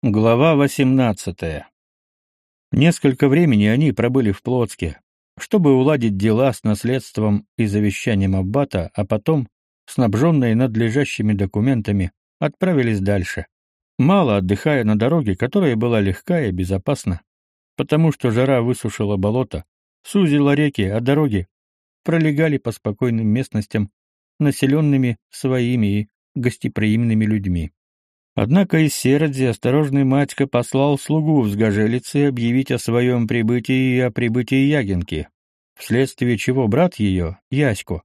Глава 18. Несколько времени они пробыли в Плотске, чтобы уладить дела с наследством и завещанием аббата, а потом, снабженные надлежащими документами, отправились дальше. Мало отдыхая на дороге, которая была легкая и безопасна, потому что жара высушила болото, сузила реки, а дороги пролегали по спокойным местностям, населенными своими и гостеприимными людьми. Однако из Сердзи осторожный Матька послал слугу в Сгожелице объявить о своем прибытии и о прибытии Ягинки, вследствие чего брат ее, Ясько,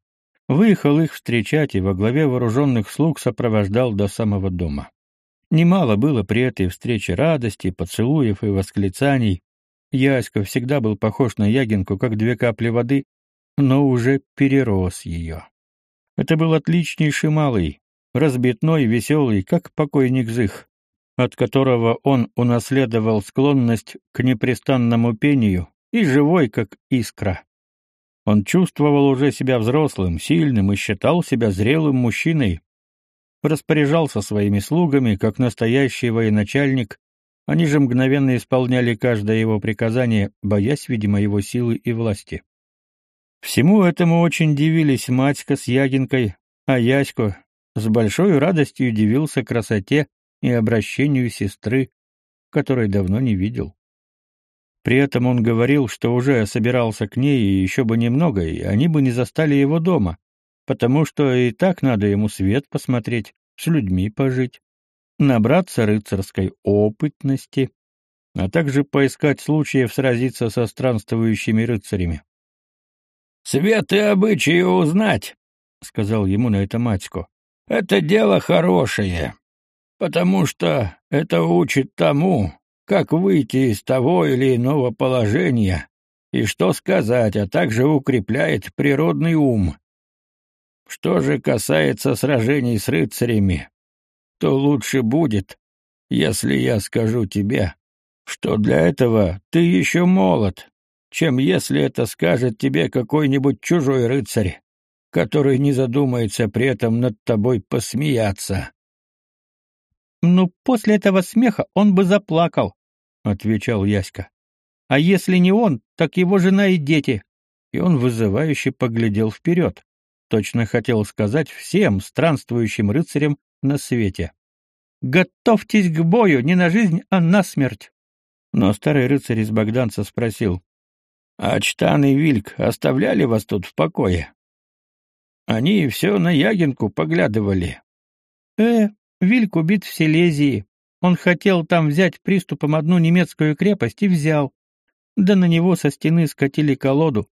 выехал их встречать и во главе вооруженных слуг сопровождал до самого дома. Немало было при этой встрече радости, поцелуев и восклицаний. Ясько всегда был похож на Ягинку, как две капли воды, но уже перерос ее. Это был отличнейший малый, разбитной, веселый, как покойник Зых, от которого он унаследовал склонность к непрестанному пению и живой, как искра. Он чувствовал уже себя взрослым, сильным и считал себя зрелым мужчиной. Распоряжался своими слугами, как настоящий военачальник, они же мгновенно исполняли каждое его приказание, боясь, видимо, его силы и власти. Всему этому очень дивились Матька с Ягинкой, а Ясько, с большой радостью удивился красоте и обращению сестры, которой давно не видел. При этом он говорил, что уже собирался к ней и еще бы немного, и они бы не застали его дома, потому что и так надо ему свет посмотреть, с людьми пожить, набраться рыцарской опытности, а также поискать случаев сразиться со странствующими рыцарями. «Свет и обычаи узнать», — сказал ему на это Матько. Это дело хорошее, потому что это учит тому, как выйти из того или иного положения и что сказать, а также укрепляет природный ум. Что же касается сражений с рыцарями, то лучше будет, если я скажу тебе, что для этого ты еще молод, чем если это скажет тебе какой-нибудь чужой рыцарь который не задумается при этом над тобой посмеяться. «Ну, после этого смеха он бы заплакал», — отвечал Яська. «А если не он, так его жена и дети». И он вызывающе поглядел вперед. Точно хотел сказать всем странствующим рыцарям на свете. «Готовьтесь к бою не на жизнь, а на смерть!» Но старый рыцарь из Богданца спросил. «А Чтан и Вильк оставляли вас тут в покое?» Они все на Ягинку поглядывали. Э, Вильк убит в Силезии. Он хотел там взять приступом одну немецкую крепость и взял. Да на него со стены скатили колоду.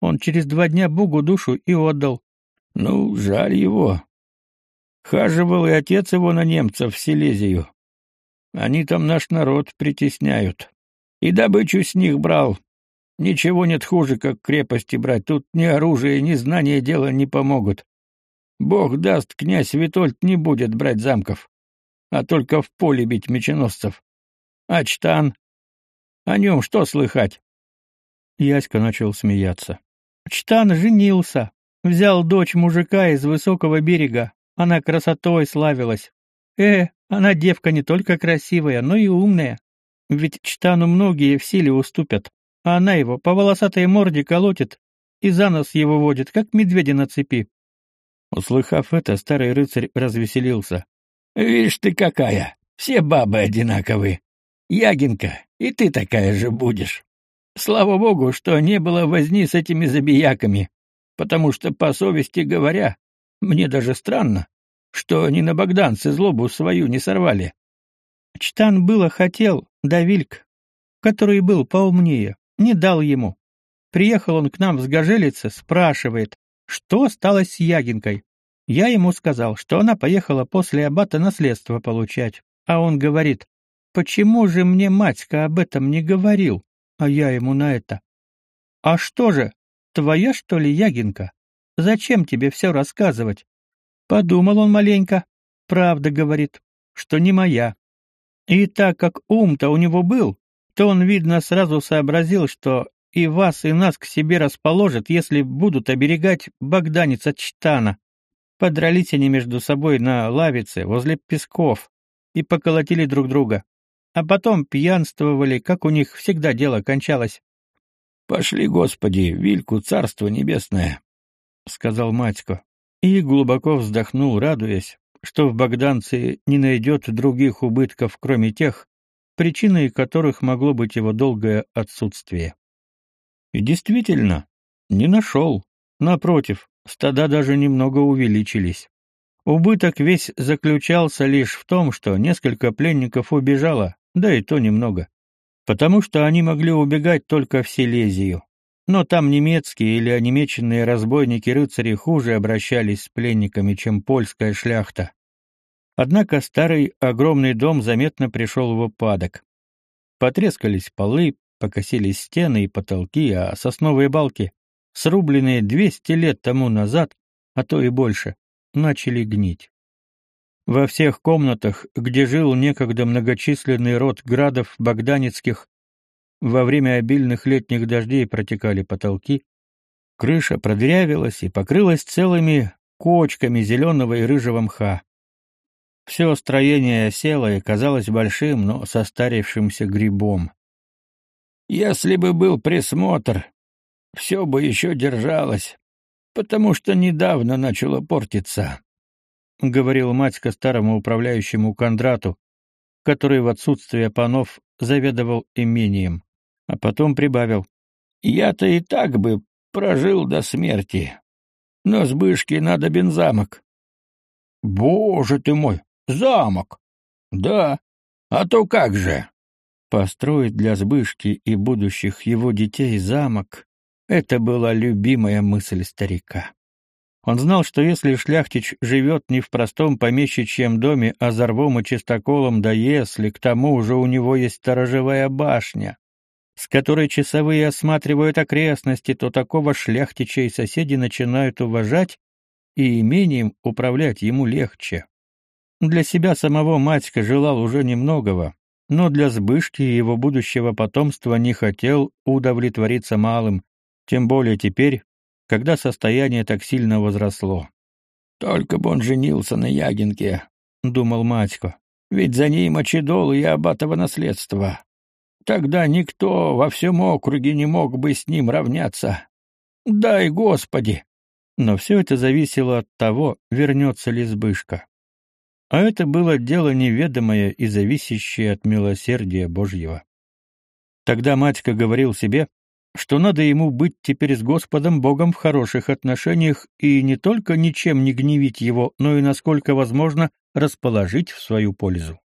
Он через два дня Богу душу и отдал. Ну, жаль его. Хаживал и отец его на немцев в Силезию. Они там наш народ притесняют. И добычу с них брал, Ничего нет хуже, как крепости брать. Тут ни оружие, ни знания дела не помогут. Бог даст, князь Витольд не будет брать замков, а только в поле бить меченосцев. А Чтан? О нем что слыхать? Яська начал смеяться. Чтан женился, взял дочь мужика из высокого берега. Она красотой славилась. Э, она девка не только красивая, но и умная. Ведь Чтану многие в силе уступят а она его по волосатой морде колотит и за нос его водит, как медведя на цепи. Услыхав это, старый рыцарь развеселился. «Видишь ты какая! Все бабы одинаковые. Ягинка, и ты такая же будешь. Слава богу, что не было возни с этими забияками, потому что, по совести говоря, мне даже странно, что они на богданце злобу свою не сорвали. Чтан было хотел, да Вильк, который был поумнее, не дал ему. Приехал он к нам с Гожелицы, спрашивает, что стало с Ягинкой. Я ему сказал, что она поехала после аббата наследство получать, а он говорит, почему же мне матька об этом не говорил, а я ему на это. А что же, твоя, что ли, Ягинка? Зачем тебе все рассказывать? Подумал он маленько, правда говорит, что не моя. И так как ум-то у него был, то он, видно, сразу сообразил, что и вас, и нас к себе расположат, если будут оберегать богданец от Чтана. Подрались они между собой на лавице возле песков и поколотили друг друга. а потом пьянствовали, как у них всегда дело кончалось. Пошли, Господи, Вильку царство небесное, сказал Матько и глубоко вздохнул, радуясь, что в Богданце не найдет других убытков, кроме тех, причиной которых могло быть его долгое отсутствие. И действительно, не нашел. Напротив, стада даже немного увеличились. Убыток весь заключался лишь в том, что несколько пленников убежало, да и то немного. Потому что они могли убегать только в Силезию. Но там немецкие или онемеченные разбойники-рыцари хуже обращались с пленниками, чем польская шляхта. Однако старый огромный дом заметно пришел в упадок. Потрескались полы, покосились стены и потолки, а сосновые балки, срубленные 200 лет тому назад, а то и больше, начали гнить. Во всех комнатах, где жил некогда многочисленный род градов богданецких, во время обильных летних дождей протекали потолки, крыша продырявилась и покрылась целыми кочками зеленого и рыжего мха. Все строение село и казалось большим, но состарившимся грибом. Если бы был присмотр, все бы еще держалось, потому что недавно начало портиться, — говорил Матька старому управляющему Кондрату, который в отсутствие панов заведовал имением, а потом прибавил. «Я-то и так бы прожил до смерти, но Сбышке надо бензамок». «Боже ты мой, замок!» «Да, а то как же!» Построить для Збышки и будущих его детей замок — это была любимая мысль старика. Он знал, что если шляхтич живет не в простом помещичьем доме, а за рвом и чистоколом, да если к тому же у него есть сторожевая башня, с которой часовые осматривают окрестности, то такого шляхтича и соседи начинают уважать, и имением управлять ему легче. Для себя самого Матька желал уже немногого, но для Збышки и его будущего потомства не хотел удовлетвориться малым, тем более теперь, когда состояние так сильно возросло. «Только бы он женился на Ягинке», — думал Матько, — «ведь за ней мочедол и абатово наследство. Тогда никто во всем округе не мог бы с ним равняться. Дай, Господи!» Но все это зависело от того, вернется ли Збышка. А это было дело неведомое и зависящее от милосердия Божьего. Тогда Матька говорил себе, что надо ему быть теперь с Господом Богом в хороших отношениях и не только ничем не гневить его, но и, насколько возможно, расположить в свою пользу.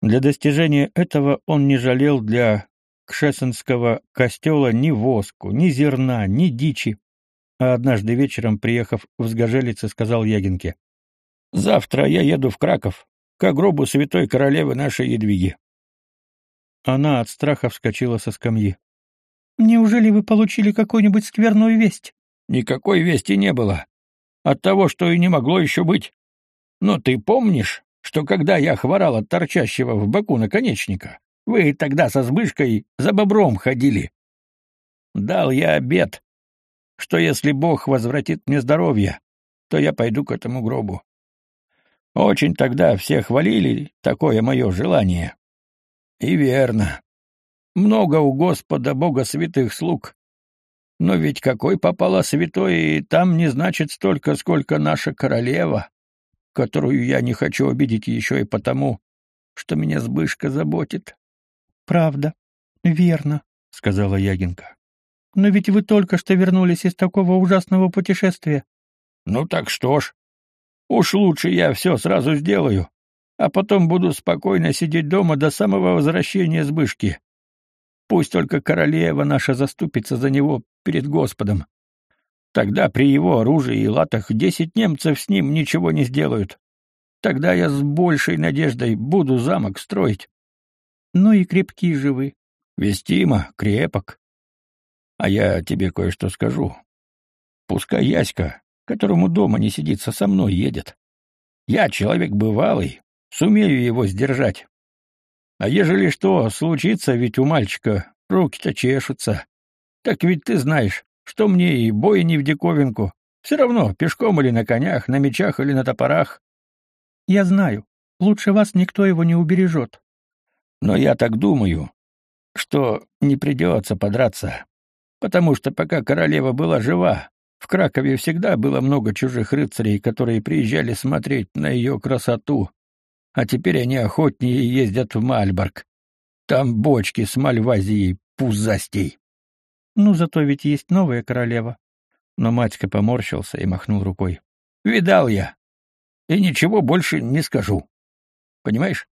Для достижения этого он не жалел для Кшесенского костела ни воску, ни зерна, ни дичи. А однажды вечером, приехав в Сгожелице, сказал Ягинке, Завтра я еду в Краков, к гробу святой королевы нашей Едвиги. Она от страха вскочила со скамьи. Неужели вы получили какую-нибудь скверную весть? Никакой вести не было. От того, что и не могло еще быть. Но ты помнишь, что когда я хворал от торчащего в боку наконечника, вы тогда со Збышкой за бобром ходили? Дал я обет, что если Бог возвратит мне здоровье, то я пойду к этому гробу. Очень тогда все хвалили такое мое желание. И верно. Много у Господа Бога святых слуг. Но ведь какой попала святой, и там не значит столько, сколько наша королева, которую я не хочу обидеть еще и потому, что меня Збышка заботит. — Правда, верно, — сказала Ягинка. — Но ведь вы только что вернулись из такого ужасного путешествия. — Ну так что ж, Уж лучше я все сразу сделаю, а потом буду спокойно сидеть дома до самого возвращения Збышки. Пусть только королева наша заступится за него перед Господом. Тогда при его оружии и латах десять немцев с ним ничего не сделают. Тогда я с большей надеждой буду замок строить. Ну и крепки же вы. Вестимо, крепок. А я тебе кое-что скажу. Пускай Яська которому дома не сидится, со мной едет. Я человек бывалый, сумею его сдержать. А ежели что случится, ведь у мальчика руки-то чешутся. Так ведь ты знаешь, что мне и бой не в диковинку. Все равно, пешком или на конях, на мечах или на топорах. Я знаю, лучше вас никто его не убережет. Но я так думаю, что не придется подраться, потому что пока королева была жива, в Кракове всегда было много чужих рыцарей, которые приезжали смотреть на ее красоту, а теперь они охотнее ездят в Мальборг. Там бочки с мальвазией пузастей. Ну, зато ведь есть новая королева. Но матька поморщился и махнул рукой. Видал я. И ничего больше не скажу. Понимаешь?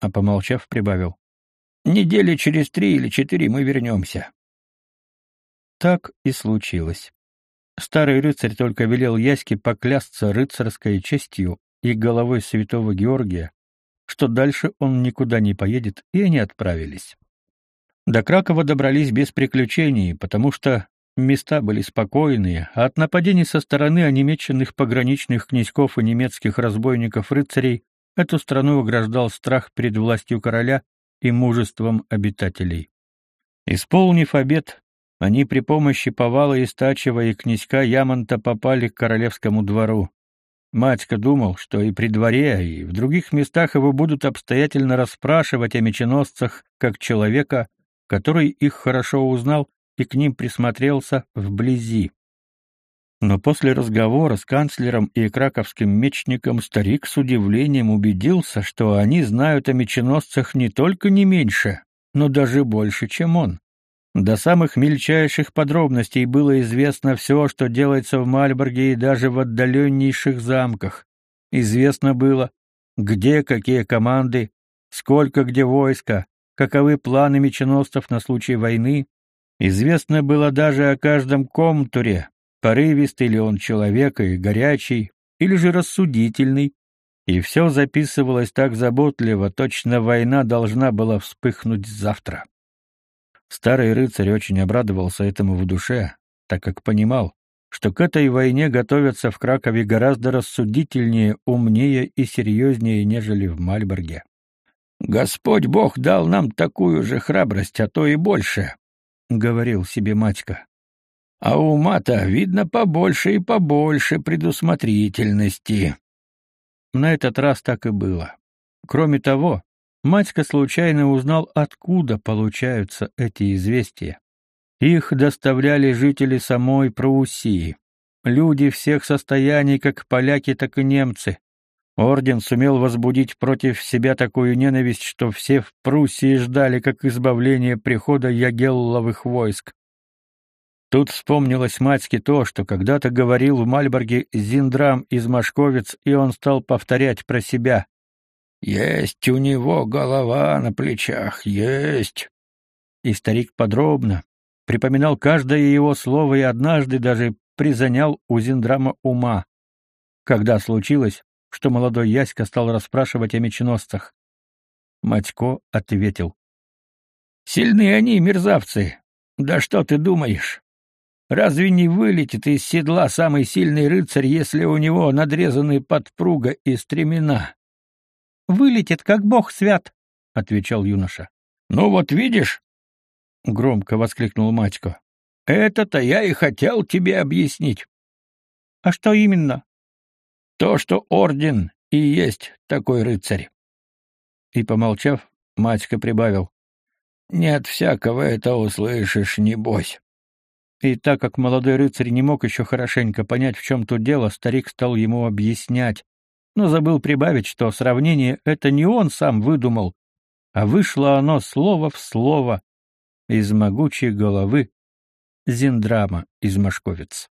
А помолчав, прибавил. Недели через три или четыре мы вернемся. Так и случилось. Старый рыцарь только велел Яське поклясться рыцарской честью и головой святого Георгия, что дальше он никуда не поедет, и они отправились. До Кракова добрались без приключений, потому что места были спокойные, а от нападений со стороны онемеченных пограничных князьков и немецких разбойников-рыцарей эту страну ограждал страх перед властью короля и мужеством обитателей. Исполнив обет, они при помощи Повала Истачева и князька Ямонта попали к королевскому двору. Матька думал, что и при дворе, и в других местах его будут обстоятельно расспрашивать о меченосцах как человека, который их хорошо узнал и к ним присмотрелся вблизи. Но после разговора с канцлером и краковским мечником старик с удивлением убедился, что они знают о меченосцах не только не меньше, но даже больше, чем он. До самых мельчайших подробностей было известно все, что делается в Мальборге и даже в отдаленнейших замках. Известно было, где какие команды, сколько где войска, каковы планы меченосцев на случай войны. Известно было даже о каждом комтуре, порывистый ли он человек и горячий, или же рассудительный, и все записывалось так заботливо, точно война должна была вспыхнуть завтра. Старый рыцарь очень обрадовался этому в душе, так как понимал, что к этой войне готовятся в Кракове гораздо рассудительнее, умнее и серьезнее, нежели в Мальборге. «Господь Бог дал нам такую же храбрость, а то и больше», — говорил себе Матька. «А ума-то, видно, побольше и побольше предусмотрительности». На этот раз так и было. Кроме того, Матька случайно узнал, откуда получаются эти известия. Их доставляли жители самой Пруссии, люди всех состояний, как поляки, так и немцы. Орден сумел возбудить против себя такую ненависть, что все в Пруссии ждали как избавления прихода Ягелловых войск. Тут вспомнилось Матьке то, что когда-то говорил в Мальборге Зиндрам из Машковец, и он стал повторять про себя. Есть у него голова на плечах, есть. И старик подробно припоминал каждое его слово и однажды даже призанял у Зиндрама ума. Когда случилось, что молодой Яська стал расспрашивать о меченосцах. Матько ответил. «Сильны они, мерзавцы! Да что ты думаешь? Разве не вылетит из седла самый сильный рыцарь, если у него надрезаны подпруга и стремена? Вылетит, как бог свят, — отвечал юноша. — Ну вот видишь, — громко воскликнул Матько, — это-то я и хотел тебе объяснить. — А что именно? — То, что орден и есть такой рыцарь. И, помолчав, Матько прибавил. — Нет всякого это услышишь, небось. И так как молодой рыцарь не мог еще хорошенько понять, в чем тут дело, старик стал ему объяснять, но забыл прибавить, что сравнение это не он сам выдумал, а вышло оно слово в слово из могучей головы Зиндрама из Машковец.